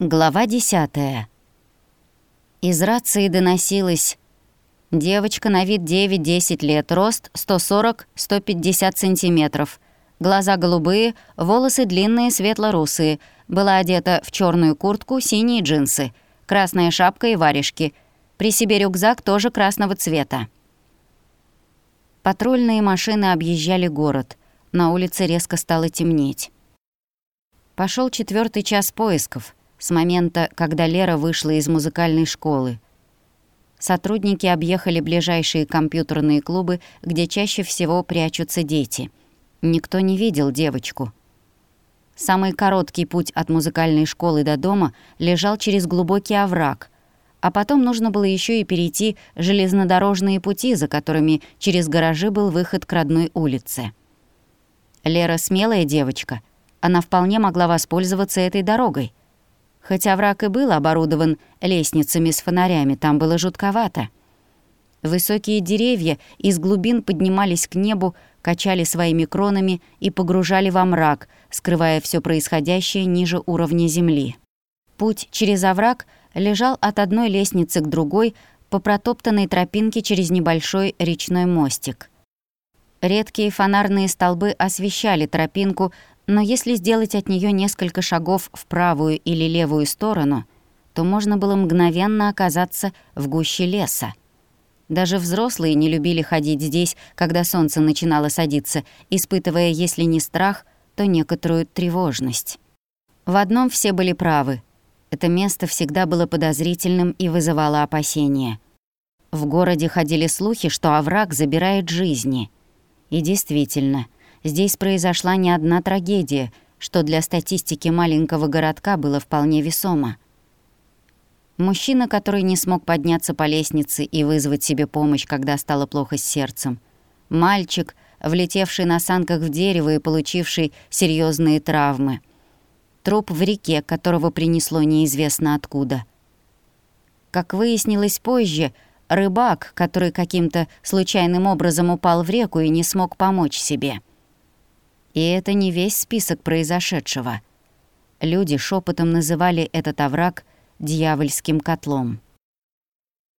Глава 10. Из рации доносилось Девочка на вид 9-10 лет, рост 140-150 сантиметров. Глаза голубые, волосы длинные, светло-русые. Была одета в черную куртку, синие джинсы, красная шапка и варежки. При себе рюкзак тоже красного цвета. Патрульные машины объезжали город. На улице резко стало темнеть. Пошел четвертый час поисков — с момента, когда Лера вышла из музыкальной школы. Сотрудники объехали ближайшие компьютерные клубы, где чаще всего прячутся дети. Никто не видел девочку. Самый короткий путь от музыкальной школы до дома лежал через глубокий овраг, а потом нужно было еще и перейти железнодорожные пути, за которыми через гаражи был выход к родной улице. Лера смелая девочка, она вполне могла воспользоваться этой дорогой — Хотя враг и был оборудован лестницами с фонарями, там было жутковато. Высокие деревья из глубин поднимались к небу, качали своими кронами и погружали во мрак, скрывая все происходящее ниже уровня земли. Путь через овраг лежал от одной лестницы к другой по протоптанной тропинке через небольшой речной мостик. Редкие фонарные столбы освещали тропинку, но если сделать от нее несколько шагов в правую или левую сторону, то можно было мгновенно оказаться в гуще леса. Даже взрослые не любили ходить здесь, когда солнце начинало садиться, испытывая, если не страх, то некоторую тревожность. В одном все были правы. Это место всегда было подозрительным и вызывало опасения. В городе ходили слухи, что овраг забирает жизни. И действительно, Здесь произошла не одна трагедия, что для статистики маленького городка было вполне весомо. Мужчина, который не смог подняться по лестнице и вызвать себе помощь, когда стало плохо с сердцем. Мальчик, влетевший на санках в дерево и получивший серьезные травмы. Труп в реке, которого принесло неизвестно откуда. Как выяснилось позже, рыбак, который каким-то случайным образом упал в реку и не смог помочь себе — и это не весь список произошедшего. Люди шепотом называли этот овраг «дьявольским котлом».